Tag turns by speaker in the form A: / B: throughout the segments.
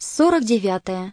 A: 49.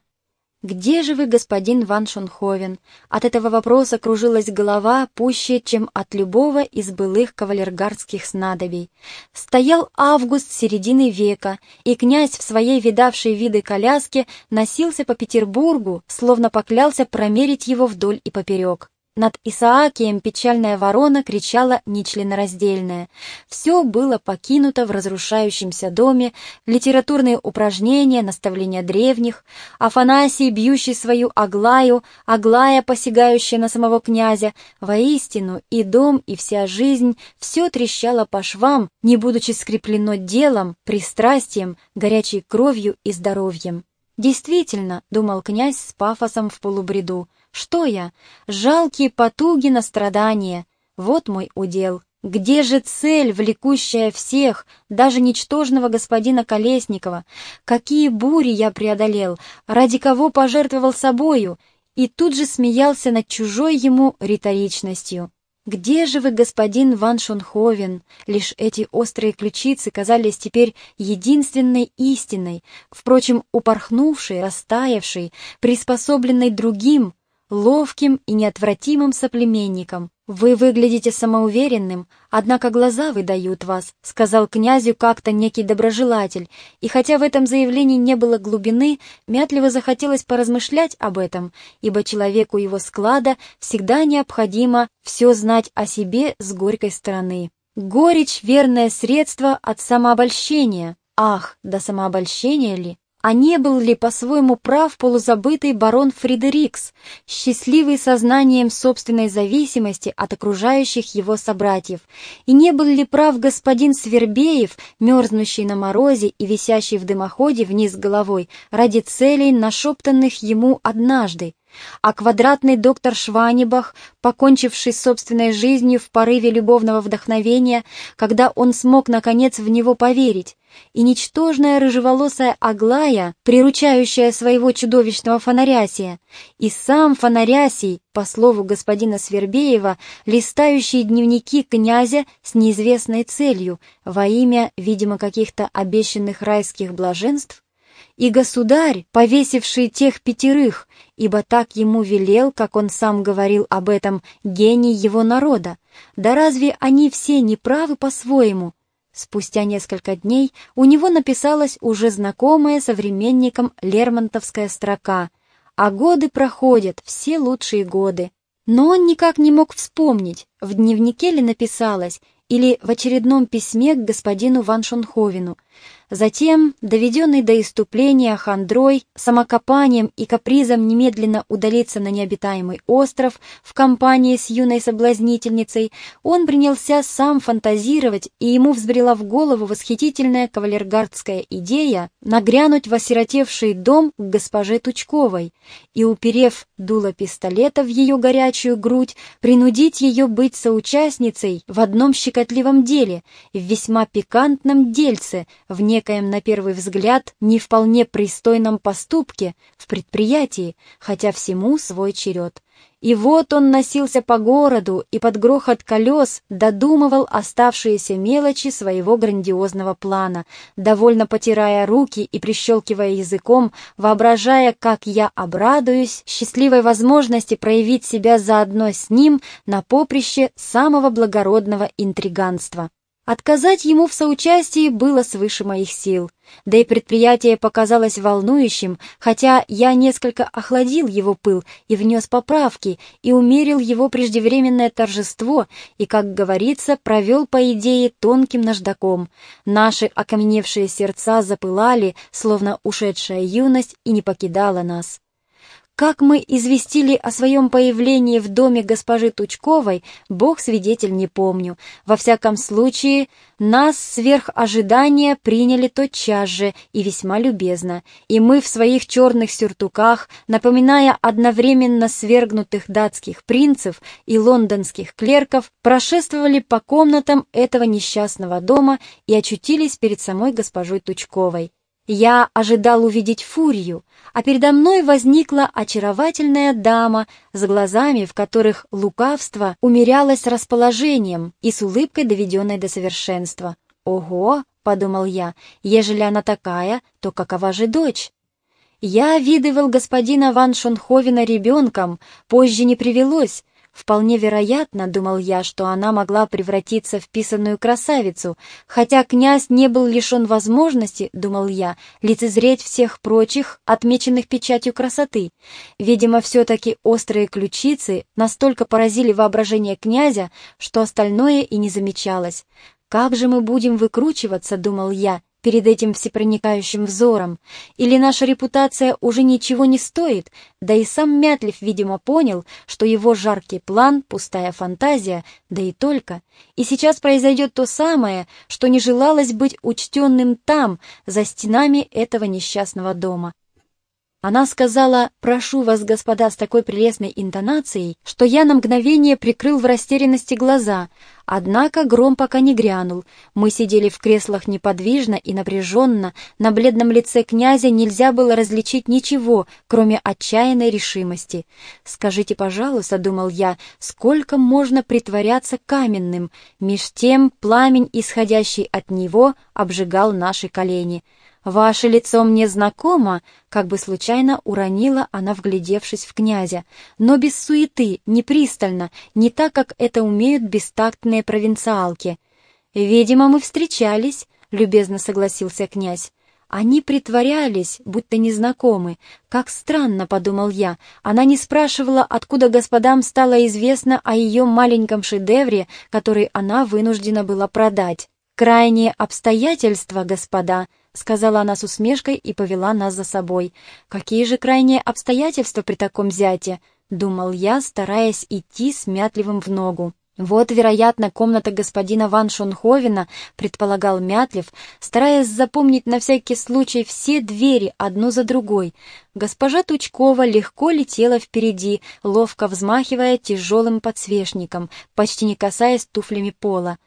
A: «Где же вы, господин Ван Шонховен?» От этого вопроса кружилась голова пуще, чем от любого из былых кавалергардских снадобий. Стоял август середины века, и князь в своей видавшей виды коляске носился по Петербургу, словно поклялся промерить его вдоль и поперек. Над Исаакием печальная ворона кричала нечленораздельная. Все было покинуто в разрушающемся доме, литературные упражнения, наставления древних, Афанасий, бьющий свою Аглаю, Аглая, посягающая на самого князя. Воистину, и дом, и вся жизнь, все трещало по швам, не будучи скреплено делом, пристрастием, горячей кровью и здоровьем. «Действительно», — думал князь с пафосом в полубреду, — что я? Жалкие потуги на страдания. Вот мой удел. Где же цель, влекущая всех, даже ничтожного господина Колесникова? Какие бури я преодолел, ради кого пожертвовал собою? И тут же смеялся над чужой ему риторичностью. «Где же вы, господин Ван Шонховен?» Лишь эти острые ключицы казались теперь единственной истиной, впрочем, упорхнувшей, растаявшей, приспособленной другим, ловким и неотвратимым соплеменником. «Вы выглядите самоуверенным, однако глаза выдают вас», — сказал князю как-то некий доброжелатель, и хотя в этом заявлении не было глубины, Мятливо захотелось поразмышлять об этом, ибо человеку его склада всегда необходимо все знать о себе с горькой стороны. Горечь — верное средство от самообольщения. Ах, да самообольщение ли? А не был ли по-своему прав полузабытый барон Фридерикс, счастливый сознанием собственной зависимости от окружающих его собратьев? И не был ли прав господин Свербеев, мерзнущий на морозе и висящий в дымоходе вниз головой, ради целей, нашептанных ему однажды? А квадратный доктор Шванибах, покончивший собственной жизнью в порыве любовного вдохновения, когда он смог, наконец, в него поверить, и ничтожная рыжеволосая Аглая, приручающая своего чудовищного фонарясия, и сам фонарясий, по слову господина Свербеева, листающий дневники князя с неизвестной целью во имя, видимо, каких-то обещанных райских блаженств, и государь, повесивший тех пятерых, ибо так ему велел, как он сам говорил об этом, гений его народа. Да разве они все не правы по-своему? Спустя несколько дней у него написалась уже знакомая современникам Лермонтовская строка «А годы проходят, все лучшие годы». Но он никак не мог вспомнить, в дневнике ли написалось, или в очередном письме к господину Ван Шонховену. Затем, доведенный до иступления хандрой, самокопанием и капризом немедленно удалиться на необитаемый остров в компании с юной соблазнительницей, он принялся сам фантазировать, и ему взбрела в голову восхитительная кавалергардская идея нагрянуть в осиротевший дом к госпоже Тучковой и, уперев дуло пистолета в ее горячую грудь, принудить ее быть соучастницей в одном щекотливом деле, в весьма пикантном дельце, в некоем, на первый взгляд, не вполне пристойном поступке, в предприятии, хотя всему свой черед. И вот он носился по городу и под грохот колес додумывал оставшиеся мелочи своего грандиозного плана, довольно потирая руки и прищелкивая языком, воображая, как я обрадуюсь счастливой возможности проявить себя заодно с ним на поприще самого благородного интриганства. Отказать ему в соучастии было свыше моих сил, да и предприятие показалось волнующим, хотя я несколько охладил его пыл и внес поправки, и умерил его преждевременное торжество, и, как говорится, провел по идее тонким наждаком. Наши окаменевшие сердца запылали, словно ушедшая юность, и не покидала нас. Как мы известили о своем появлении в доме госпожи Тучковой, бог свидетель не помню. Во всяком случае, нас сверх ожидания приняли тотчас же и весьма любезно, и мы в своих черных сюртуках, напоминая одновременно свергнутых датских принцев и лондонских клерков, прошествовали по комнатам этого несчастного дома и очутились перед самой госпожой Тучковой. Я ожидал увидеть фурию, а передо мной возникла очаровательная дама с глазами, в которых лукавство умерялось расположением и с улыбкой, доведенной до совершенства. «Ого!» — подумал я, — «ежели она такая, то какова же дочь?» Я видывал господина Ван Шонховена ребенком, позже не привелось. Вполне вероятно, думал я, что она могла превратиться в писанную красавицу, хотя князь не был лишен возможности, думал я, лицезреть всех прочих, отмеченных печатью красоты. Видимо, все-таки острые ключицы настолько поразили воображение князя, что остальное и не замечалось. «Как же мы будем выкручиваться?» — думал я, перед этим всепроникающим взором? Или наша репутация уже ничего не стоит? Да и сам Мятлив, видимо, понял, что его жаркий план — пустая фантазия, да и только. И сейчас произойдет то самое, что не желалось быть учтенным там, за стенами этого несчастного дома. Она сказала «Прошу вас, господа», с такой прелестной интонацией, что я на мгновение прикрыл в растерянности глаза, однако гром пока не грянул. Мы сидели в креслах неподвижно и напряженно, на бледном лице князя нельзя было различить ничего, кроме отчаянной решимости. «Скажите, пожалуйста», — думал я, — «сколько можно притворяться каменным?» Меж тем пламень, исходящий от него, обжигал наши колени. «Ваше лицо мне знакомо», — как бы случайно уронила она, вглядевшись в князя, но без суеты, не пристально, не так, как это умеют бестактные провинциалки. «Видимо, мы встречались», — любезно согласился князь. Они притворялись, будто незнакомы. Как странно, — подумал я, — она не спрашивала, откуда господам стало известно о ее маленьком шедевре, который она вынуждена была продать. «Крайние обстоятельства, господа», — сказала она с усмешкой и повела нас за собой. «Какие же крайние обстоятельства при таком зяте?» — думал я, стараясь идти смятливым в ногу. «Вот, вероятно, комната господина Ван Шонховена», — предполагал Мятлев, стараясь запомнить на всякий случай все двери одну за другой. Госпожа Тучкова легко летела впереди, ловко взмахивая тяжелым подсвечником, почти не касаясь туфлями пола.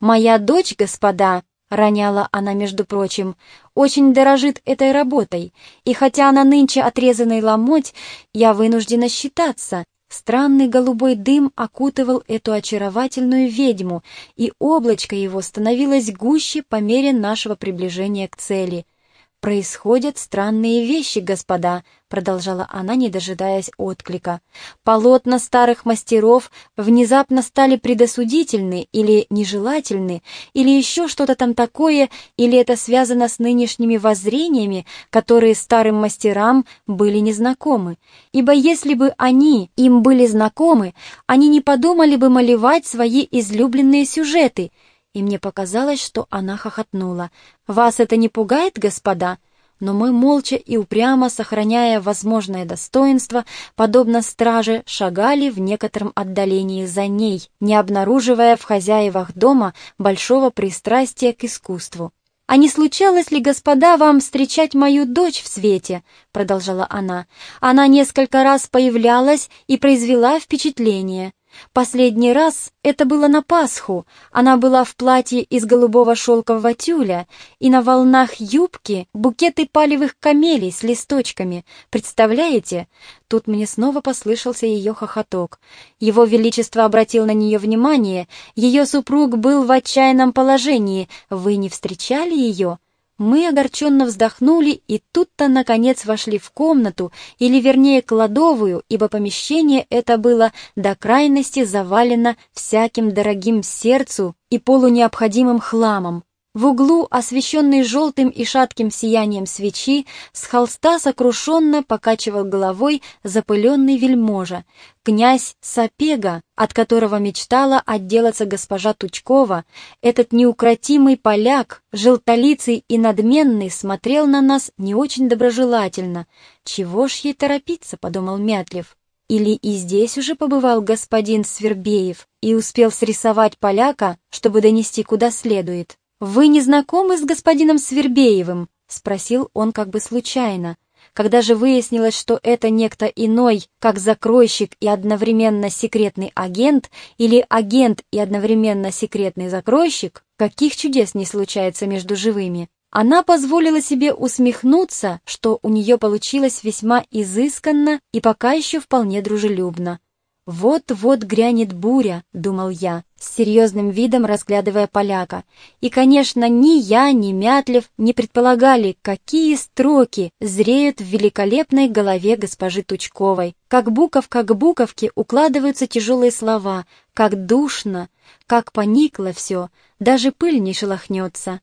A: «Моя дочь, господа», — роняла она, между прочим, — «очень дорожит этой работой, и хотя она нынче отрезанный ломоть, я вынуждена считаться». Странный голубой дым окутывал эту очаровательную ведьму, и облачко его становилось гуще по мере нашего приближения к цели — «Происходят странные вещи, господа», — продолжала она, не дожидаясь отклика. «Полотна старых мастеров внезапно стали предосудительны или нежелательны, или еще что-то там такое, или это связано с нынешними воззрениями, которые старым мастерам были незнакомы. Ибо если бы они им были знакомы, они не подумали бы малевать свои излюбленные сюжеты — и мне показалось, что она хохотнула. «Вас это не пугает, господа?» Но мы, молча и упрямо, сохраняя возможное достоинство, подобно страже, шагали в некотором отдалении за ней, не обнаруживая в хозяевах дома большого пристрастия к искусству. «А не случалось ли, господа, вам встречать мою дочь в свете?» — продолжала она. «Она несколько раз появлялась и произвела впечатление. Последний раз это было на Пасху. Она была в платье из голубого шелкового тюля, и на волнах юбки букеты палевых камелий с листочками. Представляете? Тут мне снова послышался ее хохоток. Его Величество обратил на нее внимание. Ее супруг был в отчаянном положении. Вы не встречали ее? Мы огорченно вздохнули и тут-то, наконец, вошли в комнату, или, вернее, кладовую, ибо помещение это было до крайности завалено всяким дорогим сердцу и полунеобходимым хламом. В углу, освещенный желтым и шатким сиянием свечи, с холста сокрушенно покачивал головой запыленный вельможа, князь Сапега, от которого мечтала отделаться госпожа Тучкова, этот неукротимый поляк, желтолицый и надменный, смотрел на нас не очень доброжелательно. «Чего ж ей торопиться?» — подумал Мятлев. Или и здесь уже побывал господин Свербеев и успел срисовать поляка, чтобы донести куда следует. «Вы не знакомы с господином Свербеевым?» — спросил он как бы случайно. Когда же выяснилось, что это некто иной, как закройщик и одновременно секретный агент, или агент и одновременно секретный закройщик, каких чудес не случается между живыми, она позволила себе усмехнуться, что у нее получилось весьма изысканно и пока еще вполне дружелюбно. «Вот-вот грянет буря», — думал я, с серьезным видом разглядывая поляка. И, конечно, ни я, ни Мятлев не предполагали, какие строки зреют в великолепной голове госпожи Тучковой. Как буковка к буковке укладываются тяжелые слова, как душно, как поникло все, даже пыль не шелохнется.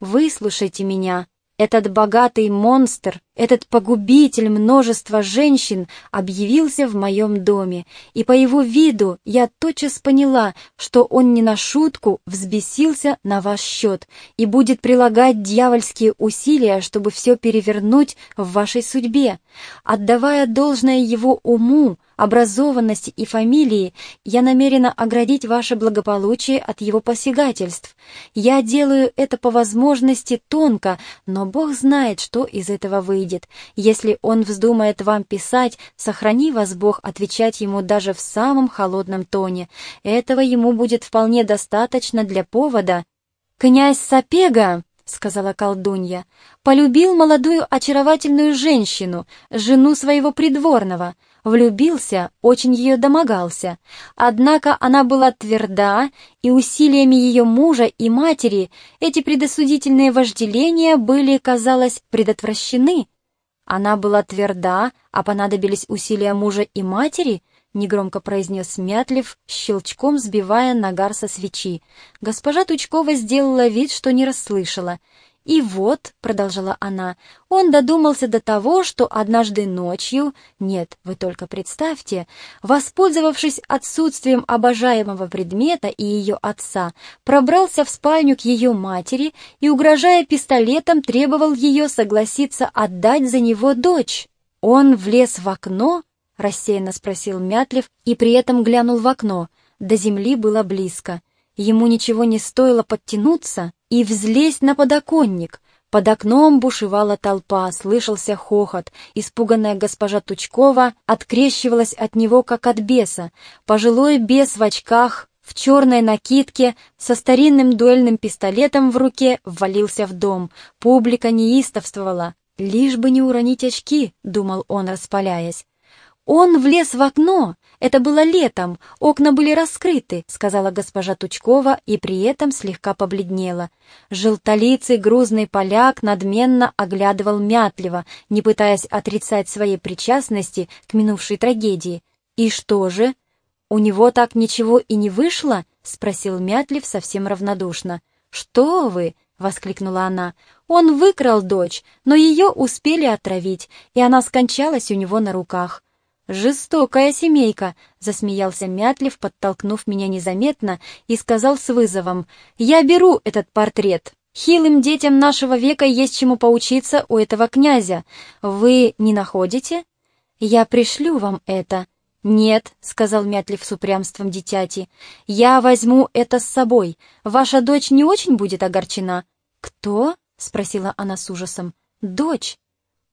A: «Выслушайте меня», этот богатый монстр, этот погубитель множества женщин объявился в моем доме, и по его виду я тотчас поняла, что он не на шутку взбесился на ваш счет и будет прилагать дьявольские усилия, чтобы все перевернуть в вашей судьбе. Отдавая должное его уму, образованности и фамилии, я намерена оградить ваше благополучие от его посягательств. Я делаю это по возможности тонко, но Бог знает, что из этого выйдет. Если он вздумает вам писать, сохрани вас Бог отвечать ему даже в самом холодном тоне. Этого ему будет вполне достаточно для повода. «Князь Сапега!» — сказала колдунья, — полюбил молодую очаровательную женщину, жену своего придворного — влюбился, очень ее домогался. Однако она была тверда, и усилиями ее мужа и матери эти предосудительные вожделения были, казалось, предотвращены. Она была тверда, а понадобились усилия мужа и матери, негромко произнес Мятлев, щелчком сбивая нагар со свечи. Госпожа Тучкова сделала вид, что не расслышала — и вот, — продолжала она, — он додумался до того, что однажды ночью, нет, вы только представьте, воспользовавшись отсутствием обожаемого предмета и ее отца, пробрался в спальню к ее матери и, угрожая пистолетом, требовал ее согласиться отдать за него дочь. Он влез в окно, — рассеянно спросил Мятлев и при этом глянул в окно. До земли было близко. Ему ничего не стоило подтянуться и взлезть на подоконник. Под окном бушевала толпа, слышался хохот. Испуганная госпожа Тучкова открещивалась от него, как от беса. Пожилой бес в очках, в черной накидке, со старинным дуэльным пистолетом в руке ввалился в дом. Публика неистовствовала. «Лишь бы не уронить очки», — думал он, распаляясь. «Он влез в окно! Это было летом, окна были раскрыты», — сказала госпожа Тучкова и при этом слегка побледнела. Желтолицый грузный поляк надменно оглядывал мятливо, не пытаясь отрицать своей причастности к минувшей трагедии. «И что же? У него так ничего и не вышло?» — спросил Мятлив совсем равнодушно. «Что вы?» — воскликнула она. «Он выкрал дочь, но ее успели отравить, и она скончалась у него на руках». «Жестокая семейка!» — засмеялся Мятлев, подтолкнув меня незаметно, и сказал с вызовом. «Я беру этот портрет. Хилым детям нашего века есть чему поучиться у этого князя. Вы не находите?» «Я пришлю вам это». «Нет», — сказал Мятлев с упрямством дитяти, — «я возьму это с собой. Ваша дочь не очень будет огорчена». «Кто?» — спросила она с ужасом. «Дочь».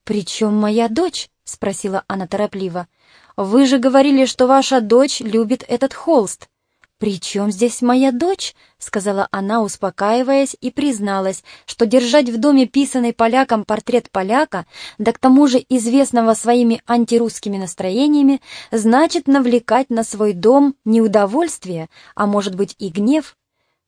A: «При чем моя дочь?» — спросила она торопливо. «Вы же говорили, что ваша дочь любит этот холст». «При чем здесь моя дочь?» — сказала она, успокаиваясь, и призналась, что держать в доме писанный поляком портрет поляка, да к тому же известного своими антирусскими настроениями, значит навлекать на свой дом не удовольствие, а может быть и гнев.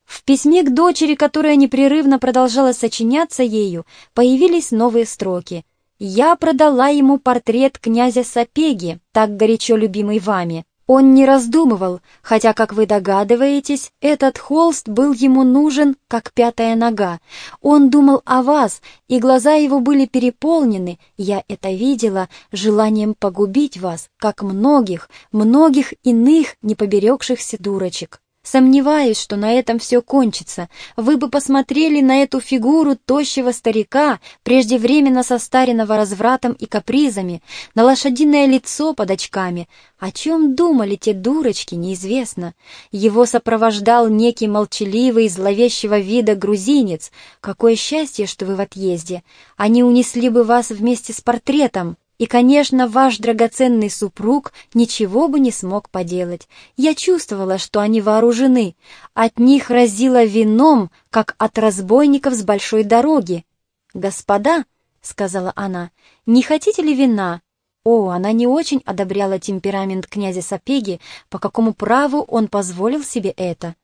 A: В письме к дочери, которая непрерывно продолжала сочиняться ею, появились новые строки — я продала ему портрет князя Сапеги, так горячо любимый вами. Он не раздумывал, хотя, как вы догадываетесь, этот холст был ему нужен, как пятая нога. Он думал о вас, и глаза его были переполнены, я это видела, желанием погубить вас, как многих, многих иных непоберегшихся дурочек. Сомневаюсь, что на этом все кончится. Вы бы посмотрели на эту фигуру тощего старика, преждевременно состаренного развратом и капризами, на лошадиное лицо под очками. О чем думали те дурочки, неизвестно. Его сопровождал некий молчаливый, зловещего вида грузинец. Какое счастье, что вы в отъезде. Они унесли бы вас вместе с портретом. И, конечно, ваш драгоценный супруг ничего бы не смог поделать. Я чувствовала, что они вооружены. От них разило вином, как от разбойников с большой дороги. «Господа», — сказала она, — «не хотите ли вина?» О, она не очень одобряла темперамент князя Сапеги, по какому праву он позволил себе это.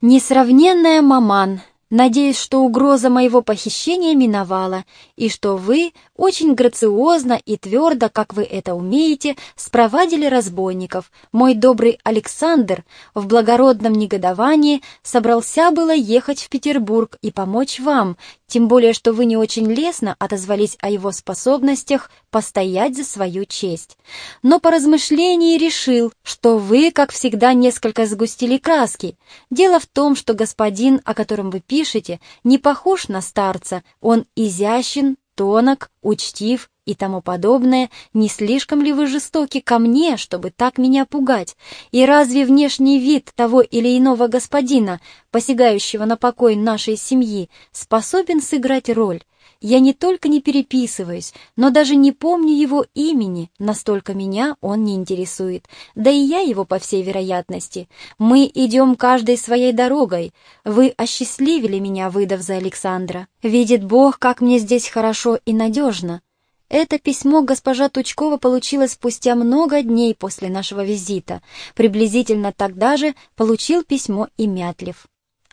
A: «Несравненная маман, Надеюсь, что угроза моего похищения миновала, и что вы очень грациозно и твердо, как вы это умеете, спровадили разбойников. Мой добрый Александр в благородном негодовании собрался было ехать в Петербург и помочь вам, тем более, что вы не очень лестно отозвались о его способностях постоять за свою честь. Но по размышлении решил, что вы, как всегда, несколько сгустили краски. Дело в том, что господин, о котором вы пишете, не похож на старца, он изящен, тонок, учтив и тому подобное, не слишком ли вы жестоки ко мне, чтобы так меня пугать? И разве внешний вид того или иного господина, посягающего на покой нашей семьи, способен сыграть роль? Я не только не переписываюсь, но даже не помню его имени, настолько меня он не интересует. Да и я его, по всей вероятности. Мы идем каждой своей дорогой. Вы осчастливили меня, выдав за Александра. Видит Бог, как мне здесь хорошо и надежно. Это письмо госпожа Тучкова получила спустя много дней после нашего визита. Приблизительно тогда же получил письмо и Мятлев.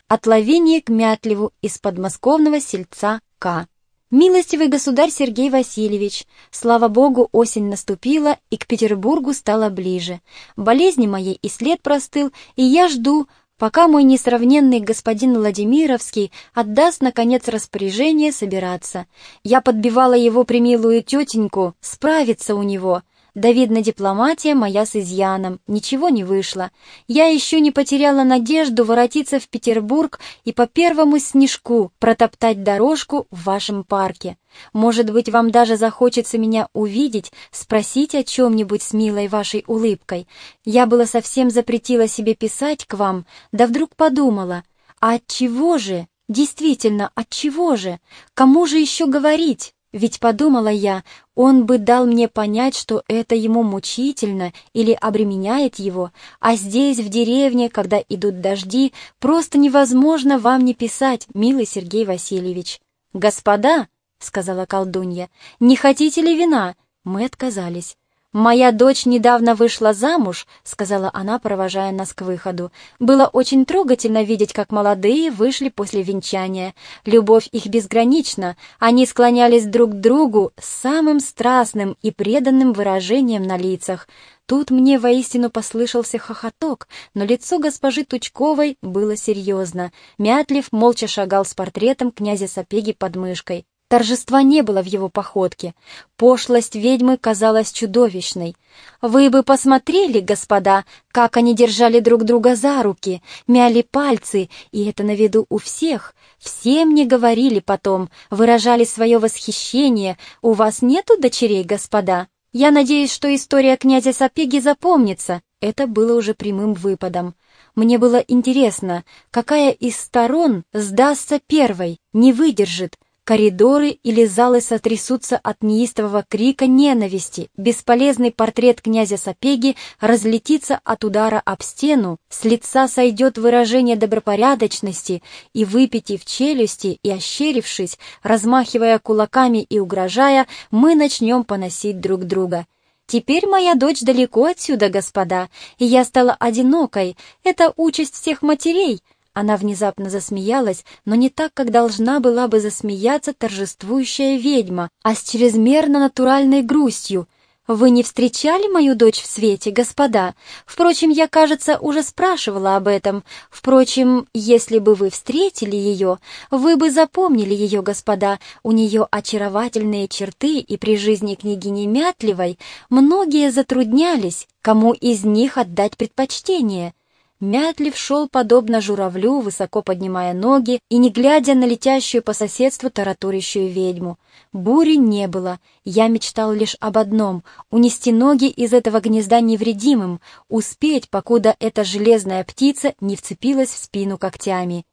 A: От Лавинии к Мятлеву из подмосковного сельца К. «Милостивый государь Сергей Васильевич, слава богу, осень наступила, и к Петербургу стало ближе. Болезни моей и след простыл, и я жду, пока мой несравненный господин Владимировский отдаст, наконец, распоряжение собираться. Я подбивала его примилую тетеньку справиться у него — да, видно, дипломатия моя с изъяном, ничего не вышло. Я еще не потеряла надежду воротиться в Петербург и по первому снежку протоптать дорожку в вашем парке. Может быть, вам даже захочется меня увидеть, спросить о чем-нибудь с милой вашей улыбкой. Я было совсем запретила себе писать к вам, да вдруг подумала, а от чего же, действительно, от чего же, кому же еще говорить? Ведь, подумала я, он бы дал мне понять, что это ему мучительно или обременяет его, а здесь, в деревне, когда идут дожди, просто невозможно вам не писать, милый Сергей Васильевич. «Господа», — сказала колдунья, — «не хотите ли вина?» Мы отказались. «Моя дочь недавно вышла замуж», — сказала она, провожая нас к выходу. «Было очень трогательно видеть, как молодые вышли после венчания. Любовь их безгранична. Они склонялись друг к другу с самым страстным и преданным выражением на лицах. Тут мне воистину послышался хохоток, но лицо госпожи Тучковой было серьезно. Мятлив молча шагал с портретом князя Сапеги под мышкой. Торжества не было в его походке. Пошлость ведьмы казалась чудовищной. Вы бы посмотрели, господа, как они держали друг друга за руки, мяли пальцы, и это на виду у всех. Все мне говорили потом, выражали свое восхищение. У вас нету дочерей, господа? Я надеюсь, что история князя Сапеги запомнится. Это было уже прямым выпадом. Мне было интересно, какая из сторон сдастся первой, не выдержит, Коридоры или залы сотрясутся от неистового крика ненависти. Бесполезный портрет князя Сапеги разлетится от удара об стену, с лица сойдет выражение добропорядочности, и, выпитив челюсти и ощерившись, размахивая кулаками и угрожая, мы начнем поносить друг друга. Теперь моя дочь далеко отсюда, господа, и я стала одинокой. Это участь всех матерей — она внезапно засмеялась, но не так, как должна была бы засмеяться торжествующая ведьма, а с чрезмерно натуральной грустью. «Вы не встречали мою дочь в свете, господа? Впрочем, я, кажется, уже спрашивала об этом. Впрочем, если бы вы встретили ее, вы бы запомнили ее, господа. У нее очаровательные черты, и при жизни княгини Мятливой многие затруднялись, кому из них отдать предпочтение». Мятлив шел подобно журавлю, высоко поднимая ноги и не глядя на летящую по соседству тараторящую ведьму. Бури не было, я мечтал лишь об одном — унести ноги из этого гнезда невредимым, успеть, покуда эта железная птица не вцепилась в спину когтями.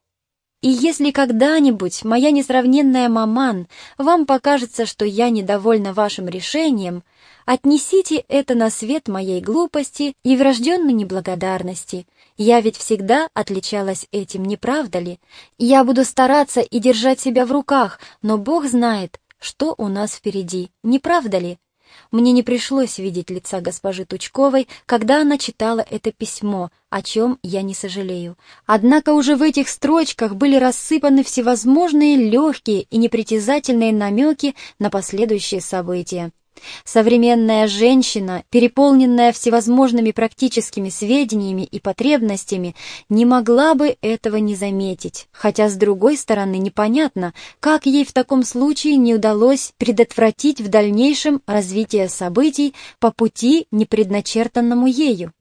A: И если когда-нибудь, моя несравненная маман, вам покажется, что я недовольна вашим решением, отнесите это на свет моей глупости и врожденной неблагодарности — я ведь всегда отличалась этим, не правда ли? Я буду стараться и держать себя в руках, но Бог знает, что у нас впереди, не правда ли? Мне не пришлось видеть лица госпожи Тучковой, когда она читала это письмо, о чем я не сожалею. Однако уже в этих строчках были рассыпаны всевозможные легкие и непритязательные намеки на последующие события. Современная женщина, переполненная всевозможными практическими сведениями и потребностями, не могла бы этого не заметить, хотя, с другой стороны, непонятно, как ей в таком случае не удалось предотвратить в дальнейшем развитие событий по пути, непредначертанному ею.